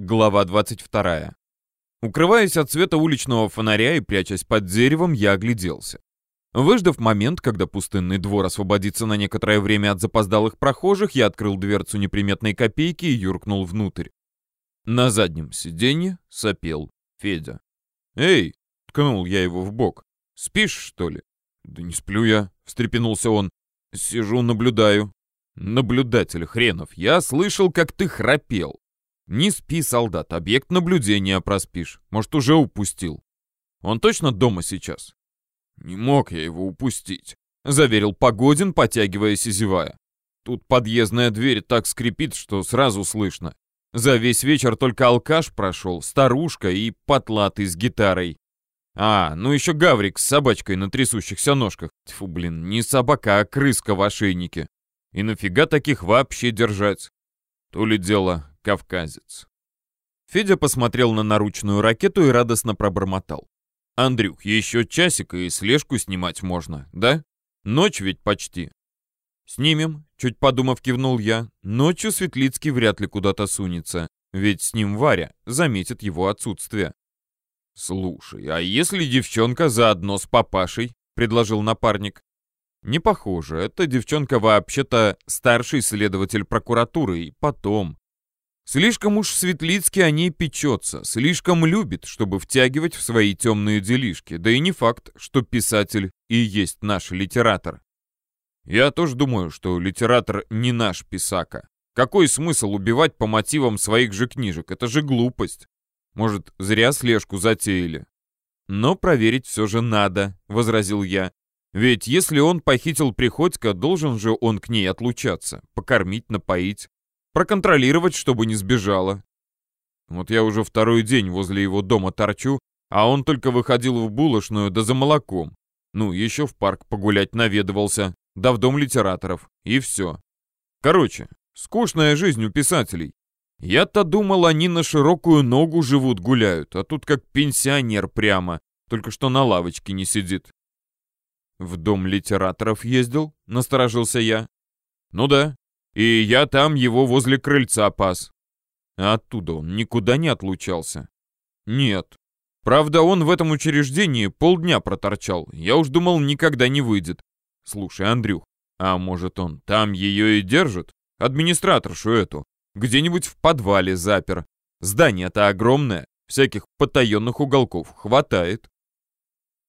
Глава 22. Укрываясь от света уличного фонаря и прячась под деревом, я огляделся. Выждав момент, когда пустынный двор освободится на некоторое время от запоздалых прохожих, я открыл дверцу неприметной копейки и юркнул внутрь. На заднем сиденье сопел Федя. «Эй!» — ткнул я его в бок. «Спишь, что ли?» «Да не сплю я», — встрепенулся он. «Сижу, наблюдаю». «Наблюдатель хренов, я слышал, как ты храпел». «Не спи, солдат, объект наблюдения проспишь. Может, уже упустил. Он точно дома сейчас?» «Не мог я его упустить», — заверил Погодин, потягиваясь и зевая. «Тут подъездная дверь так скрипит, что сразу слышно. За весь вечер только алкаш прошел, старушка и потлатый с гитарой. А, ну еще гаврик с собачкой на трясущихся ножках. Тьфу, блин, не собака, а крыска в ошейнике. И нафига таких вообще держать? То ли дело кавказец. Федя посмотрел на наручную ракету и радостно пробормотал. «Андрюх, еще часик и слежку снимать можно, да? Ночь ведь почти». «Снимем», — чуть подумав, кивнул я. «Ночью Светлицкий вряд ли куда-то сунется, ведь с ним Варя заметит его отсутствие». «Слушай, а если девчонка заодно с папашей?» — предложил напарник. «Не похоже. Эта девчонка вообще-то старший следователь прокуратуры, и потом. Слишком уж Светлицкий о ней печется, слишком любит, чтобы втягивать в свои темные делишки, да и не факт, что писатель и есть наш литератор. Я тоже думаю, что литератор не наш писака. Какой смысл убивать по мотивам своих же книжек? Это же глупость. Может, зря слежку затеяли. Но проверить все же надо, возразил я. Ведь если он похитил Приходько, должен же он к ней отлучаться, покормить, напоить проконтролировать, чтобы не сбежала. Вот я уже второй день возле его дома торчу, а он только выходил в булочную да за молоком. Ну, еще в парк погулять наведывался, да в дом литераторов, и все. Короче, скучная жизнь у писателей. Я-то думал, они на широкую ногу живут, гуляют, а тут как пенсионер прямо, только что на лавочке не сидит. В дом литераторов ездил, насторожился я. Ну да, и я там его возле крыльца пас. А оттуда он никуда не отлучался? Нет. Правда, он в этом учреждении полдня проторчал. Я уж думал, никогда не выйдет. Слушай, Андрюх, а может он там ее и держит? Администраторшу эту. Где-нибудь в подвале запер. Здание-то огромное. Всяких потаенных уголков хватает.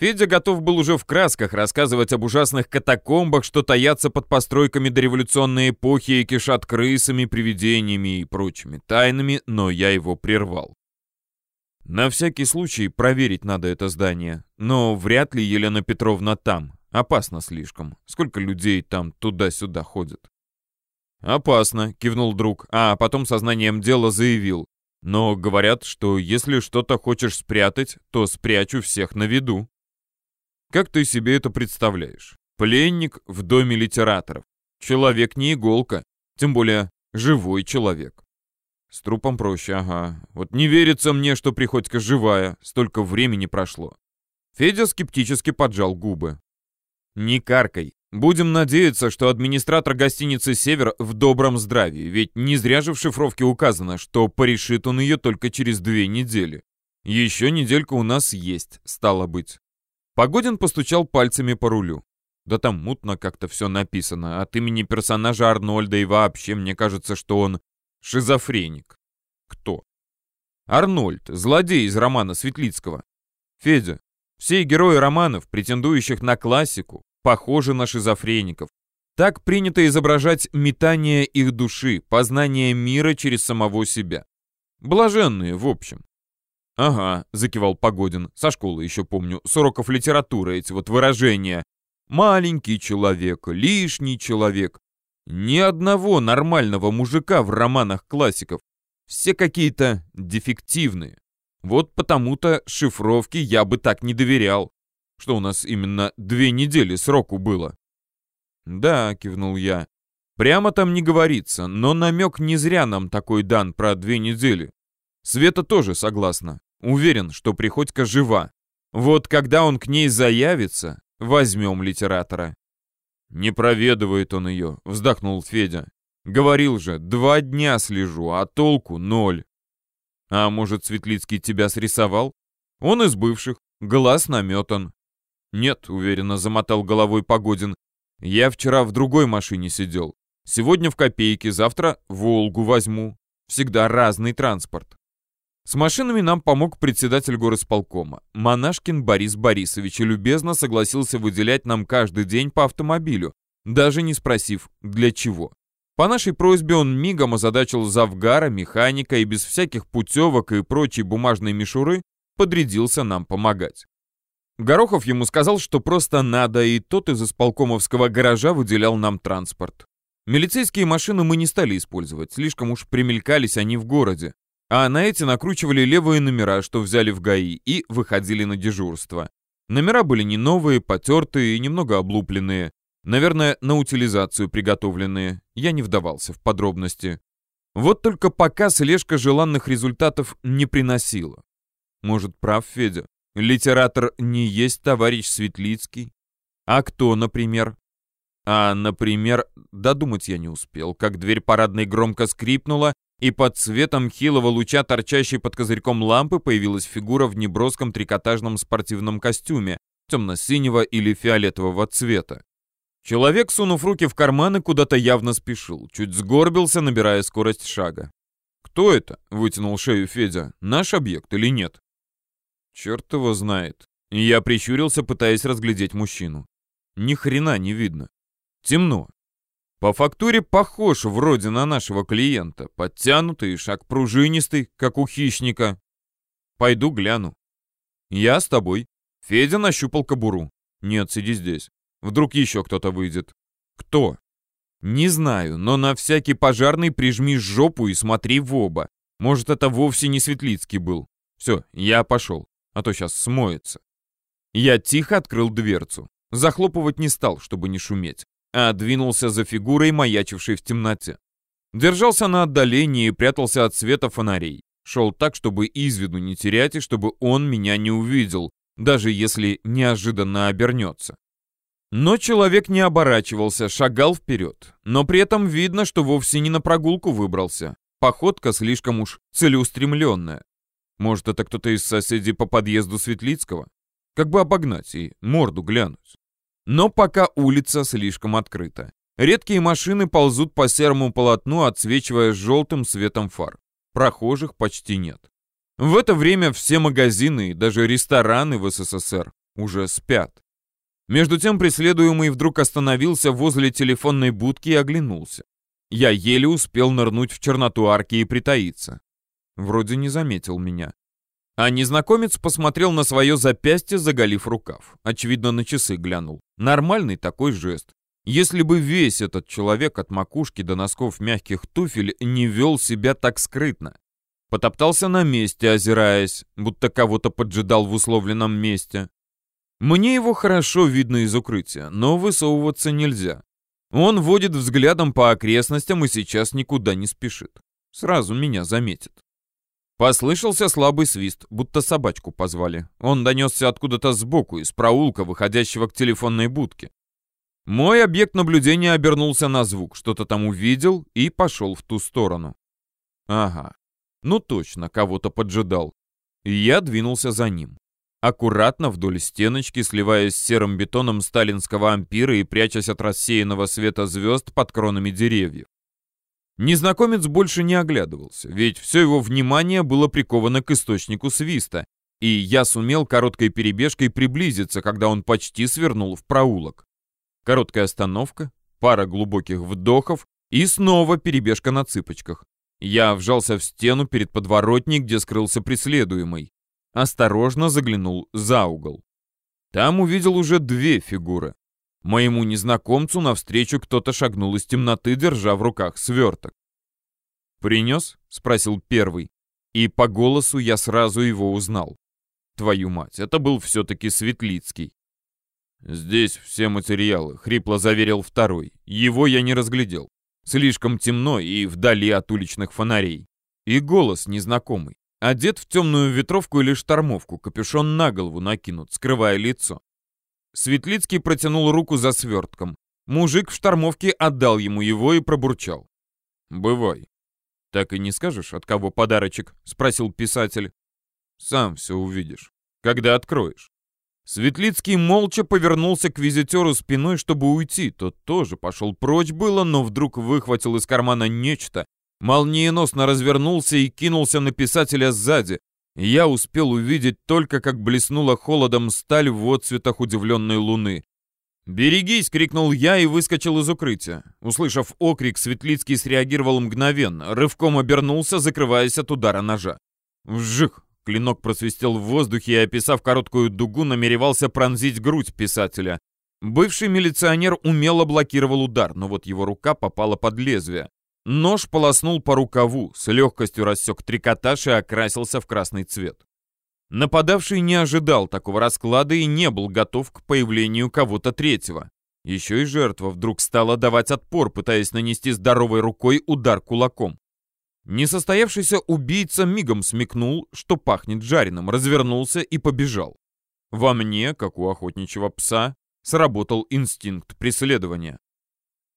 Федя готов был уже в красках рассказывать об ужасных катакомбах, что таятся под постройками дореволюционной эпохи и кишат крысами, привидениями и прочими тайнами, но я его прервал. На всякий случай проверить надо это здание, но вряд ли Елена Петровна там. Опасно слишком. Сколько людей там туда-сюда ходят? «Опасно», — кивнул друг, а потом сознанием дела заявил. «Но говорят, что если что-то хочешь спрятать, то спрячу всех на виду». Как ты себе это представляешь? Пленник в доме литераторов. Человек не иголка, тем более живой человек. С трупом проще, ага. Вот не верится мне, что Приходько живая, столько времени прошло. Федя скептически поджал губы. Не каркай. Будем надеяться, что администратор гостиницы «Север» в добром здравии, ведь не зря же в шифровке указано, что порешит он ее только через две недели. Еще неделька у нас есть, стало быть. Погодин постучал пальцами по рулю. Да там мутно как-то все написано. От имени персонажа Арнольда и вообще мне кажется, что он шизофреник. Кто? Арнольд, злодей из романа Светлицкого. Федя, все герои романов, претендующих на классику, похожи на шизофреников. Так принято изображать метание их души, познание мира через самого себя. Блаженные, в общем. «Ага», — закивал Погодин. «Со школы еще помню. С уроков литературы эти вот выражения. Маленький человек, лишний человек. Ни одного нормального мужика в романах классиков. Все какие-то дефективные. Вот потому-то шифровки я бы так не доверял. Что у нас именно две недели сроку было?» «Да», — кивнул я. «Прямо там не говорится, но намек не зря нам такой дан про две недели. Света тоже согласна. Уверен, что Приходько жива. Вот когда он к ней заявится, возьмем литератора. Не проведывает он ее, вздохнул Федя. Говорил же, два дня слежу, а толку ноль. А может, Светлицкий тебя срисовал? Он из бывших, глаз наметан. Нет, уверенно замотал головой Погодин. Я вчера в другой машине сидел. Сегодня в копейке, завтра Волгу возьму. Всегда разный транспорт. С машинами нам помог председатель горосполкома. Монашкин Борис Борисович и любезно согласился выделять нам каждый день по автомобилю, даже не спросив, для чего. По нашей просьбе он мигом озадачил завгара, механика и без всяких путевок и прочей бумажной мишуры подрядился нам помогать. Горохов ему сказал, что просто надо, и тот из исполкомовского гаража выделял нам транспорт. Милицейские машины мы не стали использовать, слишком уж примелькались они в городе. А на эти накручивали левые номера, что взяли в ГАИ, и выходили на дежурство. Номера были не новые, потертые и немного облупленные. Наверное, на утилизацию приготовленные. Я не вдавался в подробности. Вот только пока слежка желанных результатов не приносила. Может, прав Федя? Литератор не есть товарищ Светлицкий? А кто, например? А, например, додумать я не успел, как дверь парадной громко скрипнула, и под светом хилого луча, торчащей под козырьком лампы, появилась фигура в неброском трикотажном спортивном костюме, темно-синего или фиолетового цвета. Человек, сунув руки в карманы, куда-то явно спешил, чуть сгорбился, набирая скорость шага. «Кто это?» — вытянул шею Федя. «Наш объект или нет?» «Черт его знает». Я прищурился, пытаясь разглядеть мужчину. Ни хрена не видно. Темно. По фактуре похож вроде на нашего клиента. Подтянутый, шаг пружинистый, как у хищника. Пойду гляну. Я с тобой. Федя нащупал кобуру. Нет, сиди здесь. Вдруг еще кто-то выйдет. Кто? Не знаю, но на всякий пожарный прижми жопу и смотри в оба. Может, это вовсе не Светлицкий был. Все, я пошел, а то сейчас смоется. Я тихо открыл дверцу. Захлопывать не стал, чтобы не шуметь а двинулся за фигурой, маячившей в темноте. Держался на отдалении и прятался от света фонарей. Шел так, чтобы из виду не терять и чтобы он меня не увидел, даже если неожиданно обернется. Но человек не оборачивался, шагал вперед. Но при этом видно, что вовсе не на прогулку выбрался. Походка слишком уж целеустремленная. Может, это кто-то из соседей по подъезду Светлицкого? Как бы обогнать и морду глянуть. Но пока улица слишком открыта. Редкие машины ползут по серому полотну, отсвечивая желтым светом фар. Прохожих почти нет. В это время все магазины и даже рестораны в СССР уже спят. Между тем преследуемый вдруг остановился возле телефонной будки и оглянулся. Я еле успел нырнуть в черноту арки и притаиться. Вроде не заметил меня. А незнакомец посмотрел на свое запястье, заголив рукав. Очевидно, на часы глянул. Нормальный такой жест. Если бы весь этот человек от макушки до носков мягких туфель не вел себя так скрытно. Потоптался на месте, озираясь, будто кого-то поджидал в условленном месте. Мне его хорошо видно из укрытия, но высовываться нельзя. Он водит взглядом по окрестностям и сейчас никуда не спешит. Сразу меня заметит. Послышался слабый свист, будто собачку позвали. Он донесся откуда-то сбоку, из проулка, выходящего к телефонной будке. Мой объект наблюдения обернулся на звук, что-то там увидел и пошел в ту сторону. Ага, ну точно, кого-то поджидал. Я двинулся за ним. Аккуратно вдоль стеночки, сливаясь с серым бетоном сталинского ампира и прячась от рассеянного света звезд под кронами деревьев. Незнакомец больше не оглядывался, ведь все его внимание было приковано к источнику свиста, и я сумел короткой перебежкой приблизиться, когда он почти свернул в проулок. Короткая остановка, пара глубоких вдохов и снова перебежка на цыпочках. Я вжался в стену перед подворотней, где скрылся преследуемый. Осторожно заглянул за угол. Там увидел уже две фигуры. Моему незнакомцу навстречу кто-то шагнул из темноты, держа в руках сверток. «Принес?» — спросил первый. И по голосу я сразу его узнал. Твою мать, это был все-таки Светлицкий. «Здесь все материалы», — хрипло заверил второй. Его я не разглядел. Слишком темно и вдали от уличных фонарей. И голос незнакомый. Одет в темную ветровку или штормовку, капюшон на голову накинут, скрывая лицо. Светлицкий протянул руку за свертком. Мужик в штормовке отдал ему его и пробурчал. «Бывай». «Так и не скажешь, от кого подарочек?» — спросил писатель. «Сам все увидишь, когда откроешь». Светлицкий молча повернулся к визитеру спиной, чтобы уйти. Тот тоже пошел прочь было, но вдруг выхватил из кармана нечто, молниеносно развернулся и кинулся на писателя сзади. Я успел увидеть только, как блеснула холодом сталь в отцветах удивленной луны. «Берегись!» — крикнул я и выскочил из укрытия. Услышав окрик, Светлицкий среагировал мгновенно, рывком обернулся, закрываясь от удара ножа. Вжих! Клинок просвистел в воздухе и, описав короткую дугу, намеревался пронзить грудь писателя. Бывший милиционер умело блокировал удар, но вот его рука попала под лезвие. Нож полоснул по рукаву, с легкостью рассек трикотаж и окрасился в красный цвет. Нападавший не ожидал такого расклада и не был готов к появлению кого-то третьего. Еще и жертва вдруг стала давать отпор, пытаясь нанести здоровой рукой удар кулаком. Несостоявшийся убийца мигом смекнул, что пахнет жареным, развернулся и побежал. Во мне, как у охотничьего пса, сработал инстинкт преследования.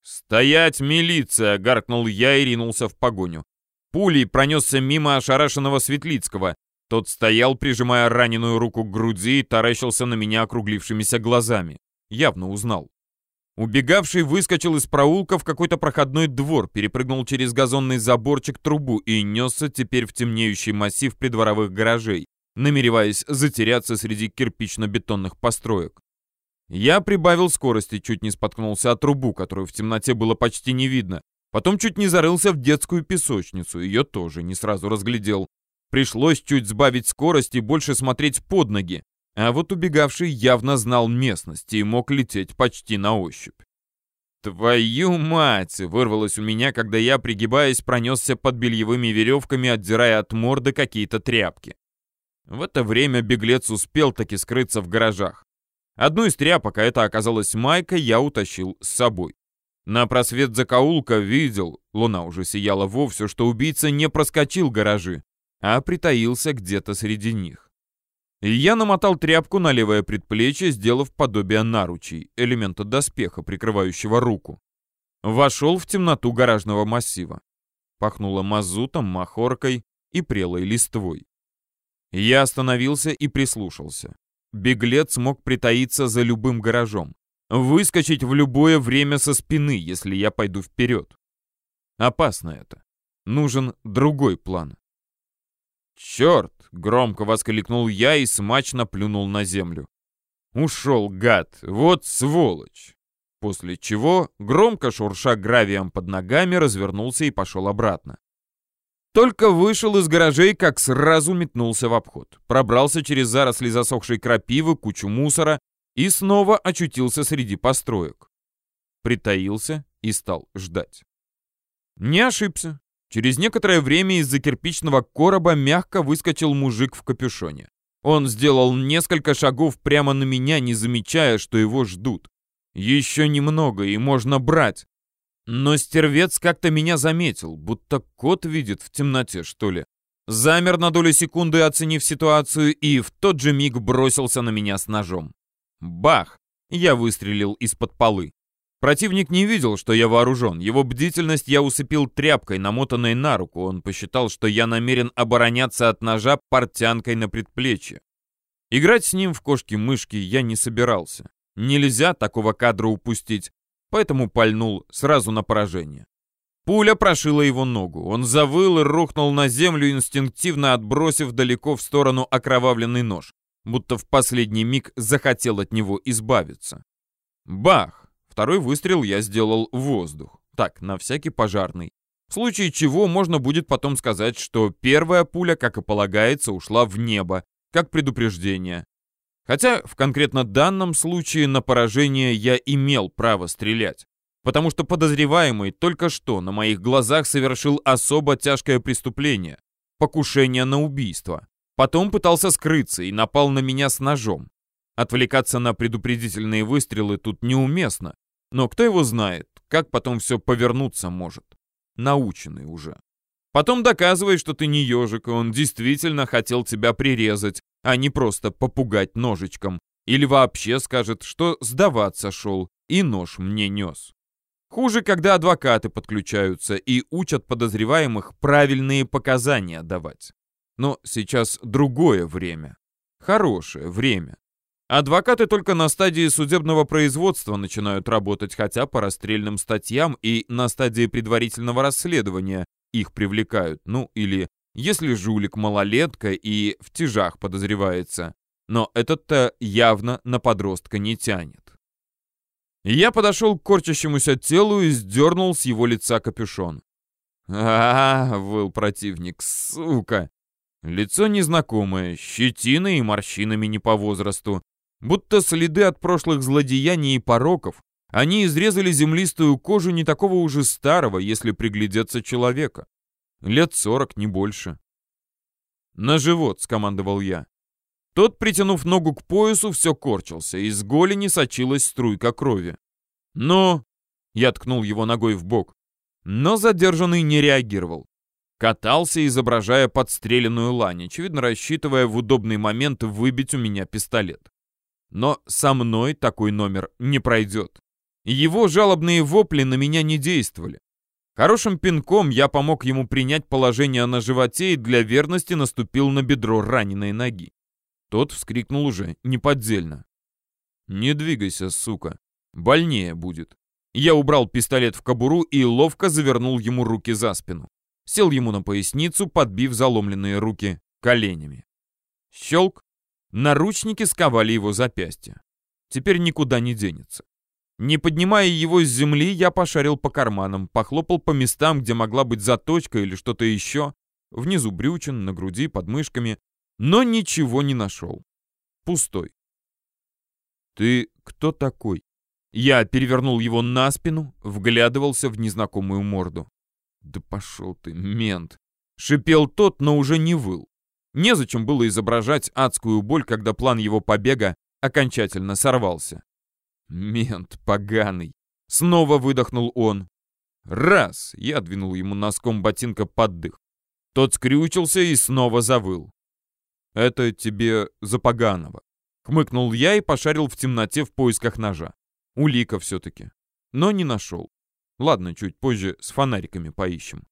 «Стоять, милиция!» — гаркнул я и ринулся в погоню. Пулей пронесся мимо ошарашенного Светлицкого. Тот стоял, прижимая раненую руку к груди и таращился на меня округлившимися глазами. Явно узнал. Убегавший выскочил из проулка в какой-то проходной двор, перепрыгнул через газонный заборчик трубу и несся теперь в темнеющий массив придворовых гаражей, намереваясь затеряться среди кирпично-бетонных построек. Я прибавил скорости, чуть не споткнулся от трубу, которую в темноте было почти не видно. Потом чуть не зарылся в детскую песочницу, ее тоже не сразу разглядел. Пришлось чуть сбавить скорость и больше смотреть под ноги. А вот убегавший явно знал местность и мог лететь почти на ощупь. «Твою мать!» — вырвалось у меня, когда я, пригибаясь, пронесся под бельевыми веревками, отдирая от морды какие-то тряпки. В это время беглец успел таки скрыться в гаражах. Одну из тряпок, а это оказалась майка, я утащил с собой. На просвет закоулка видел, луна уже сияла вовсе, что убийца не проскочил гаражи, а притаился где-то среди них. И я намотал тряпку на левое предплечье, сделав подобие наручей, элемента доспеха, прикрывающего руку. Вошел в темноту гаражного массива. Пахнуло мазутом, махоркой и прелой листвой. Я остановился и прислушался беглец мог притаиться за любым гаражом, выскочить в любое время со спины, если я пойду вперед. Опасно это. Нужен другой план. «Черт!» — громко воскликнул я и смачно плюнул на землю. «Ушел, гад! Вот сволочь!» После чего, громко шурша гравием под ногами, развернулся и пошел обратно. Только вышел из гаражей, как сразу метнулся в обход. Пробрался через заросли засохшей крапивы, кучу мусора и снова очутился среди построек. Притаился и стал ждать. Не ошибся. Через некоторое время из-за кирпичного короба мягко выскочил мужик в капюшоне. Он сделал несколько шагов прямо на меня, не замечая, что его ждут. Еще немного, и можно брать. Но стервец как-то меня заметил, будто кот видит в темноте, что ли. Замер на долю секунды, оценив ситуацию, и в тот же миг бросился на меня с ножом. Бах! Я выстрелил из-под полы. Противник не видел, что я вооружен. Его бдительность я усыпил тряпкой, намотанной на руку. Он посчитал, что я намерен обороняться от ножа портянкой на предплечье. Играть с ним в кошки-мышки я не собирался. Нельзя такого кадра упустить поэтому пальнул сразу на поражение. Пуля прошила его ногу. Он завыл и рухнул на землю, инстинктивно отбросив далеко в сторону окровавленный нож, будто в последний миг захотел от него избавиться. Бах! Второй выстрел я сделал в воздух. Так, на всякий пожарный. В случае чего можно будет потом сказать, что первая пуля, как и полагается, ушла в небо, как предупреждение. Хотя в конкретно данном случае на поражение я имел право стрелять, потому что подозреваемый только что на моих глазах совершил особо тяжкое преступление — покушение на убийство. Потом пытался скрыться и напал на меня с ножом. Отвлекаться на предупредительные выстрелы тут неуместно, но кто его знает, как потом все повернуться может. Наученный уже. Потом доказывай, что ты не ежик, и он действительно хотел тебя прирезать, а не просто попугать ножичком. Или вообще скажет, что сдаваться шел и нож мне нес. Хуже, когда адвокаты подключаются и учат подозреваемых правильные показания давать. Но сейчас другое время. Хорошее время. Адвокаты только на стадии судебного производства начинают работать, хотя по расстрельным статьям и на стадии предварительного расследования их привлекают. Ну, или если жулик малолетка и в тяжах подозревается. Но этот-то явно на подростка не тянет. Я подошел к корчащемуся телу и сдернул с его лица капюшон. а, -а, -а выл противник, сука! Лицо незнакомое, щетиной и морщинами не по возрасту. Будто следы от прошлых злодеяний и пороков. Они изрезали землистую кожу не такого уже старого, если приглядеться человека. Лет сорок, не больше. «На живот», — скомандовал я. Тот, притянув ногу к поясу, все корчился, из голени сочилась струйка крови. «Ну?» — я ткнул его ногой в бок. Но задержанный не реагировал. Катался, изображая подстреленную лань, очевидно рассчитывая в удобный момент выбить у меня пистолет. Но со мной такой номер не пройдет. Его жалобные вопли на меня не действовали. Хорошим пинком я помог ему принять положение на животе и для верности наступил на бедро раненой ноги. Тот вскрикнул уже, неподдельно. «Не двигайся, сука. Больнее будет». Я убрал пистолет в кобуру и ловко завернул ему руки за спину. Сел ему на поясницу, подбив заломленные руки коленями. Щелк. Наручники сковали его запястья. Теперь никуда не денется. Не поднимая его с земли, я пошарил по карманам, похлопал по местам, где могла быть заточка или что-то еще. Внизу брючин, на груди, под мышками но ничего не нашел. Пустой. «Ты кто такой?» Я перевернул его на спину, вглядывался в незнакомую морду. «Да пошел ты, мент!» Шипел тот, но уже не выл. Незачем было изображать адскую боль, когда план его побега окончательно сорвался. «Мент поганый!» Снова выдохнул он. «Раз!» Я двинул ему носком ботинка под дых. Тот скрючился и снова завыл. «Это тебе за поганого». Хмыкнул я и пошарил в темноте в поисках ножа. Улика все-таки. Но не нашел. Ладно, чуть позже с фонариками поищем.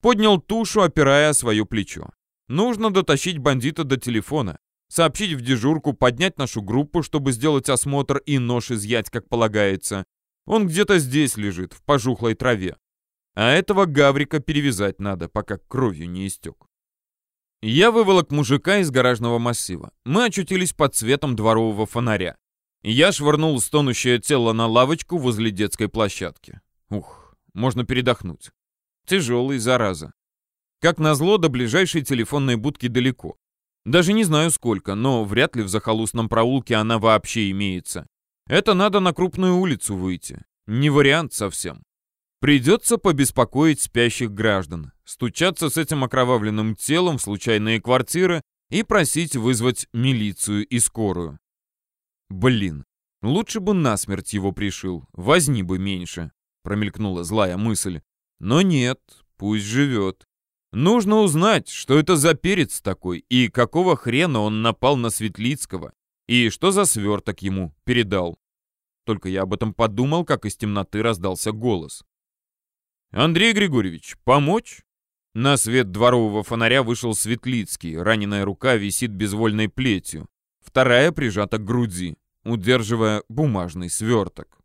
Поднял тушу, опирая свое плечо. Нужно дотащить бандита до телефона, сообщить в дежурку, поднять нашу группу, чтобы сделать осмотр и нож изъять, как полагается. Он где-то здесь лежит, в пожухлой траве. А этого гаврика перевязать надо, пока кровью не истек. Я выволок мужика из гаражного массива. Мы очутились под светом дворового фонаря. Я швырнул стонущее тело на лавочку возле детской площадки. Ух, можно передохнуть. Тяжелый, зараза. Как назло, до ближайшей телефонной будки далеко. Даже не знаю сколько, но вряд ли в захолустном проулке она вообще имеется. Это надо на крупную улицу выйти. Не вариант совсем. Придется побеспокоить спящих граждан, стучаться с этим окровавленным телом в случайные квартиры и просить вызвать милицию и скорую. Блин, лучше бы насмерть его пришил, возни бы меньше, промелькнула злая мысль. Но нет, пусть живет. Нужно узнать, что это за перец такой, и какого хрена он напал на Светлицкого, и что за сверток ему передал. Только я об этом подумал, как из темноты раздался голос. «Андрей Григорьевич, помочь?» На свет дворового фонаря вышел Светлицкий, раненая рука висит безвольной плетью, вторая прижата к груди, удерживая бумажный сверток.